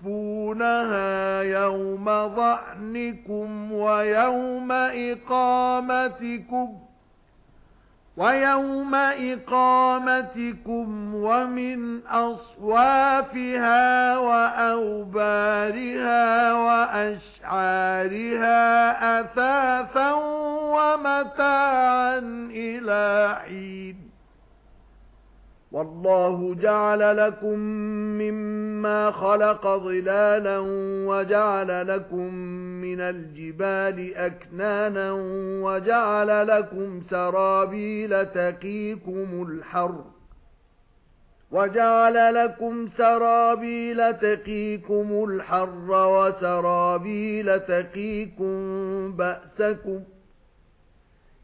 تَخْفُونَهَا يَوْمَ ظَعْنِكُمْ وَيَوْمَ إِقَامَتِكُمْ وَيَوْمَ إِقَامَتِكُمْ وَمِنْ أَصْوَافِهَا وَأَوْبَارِهَا وَأَشْعَارِهَا أَثَاثًا وَمَتَاعًا إِلَى حِينٍ وَاللَّهُ جَعَلَ لَكُم مِّمَّا خَلَقَ ظِلَالًا وَجَعَلَ لَكُم مِّنَ الْجِبَالِ أَكْنَانًا وَجَعَلَ لَكُمْ سَرَابِيلَ تَقِيكُمُ الْحَرَّ وَجَعَلَ لَكُمْ سَرَابِيلَ تَقِيكُمُ الْحَرَّ وَسَرَابِيلَ تَقِيكُم بَأْسَكُمْ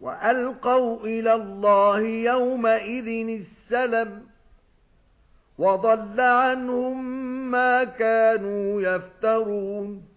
وَأَلْقَوْا إِلَى اللَّهِ يَوْمَئِذٍ السَّلَمَ وَضَلَّ عَنْهُمْ مَا كَانُوا يَفْتَرُونَ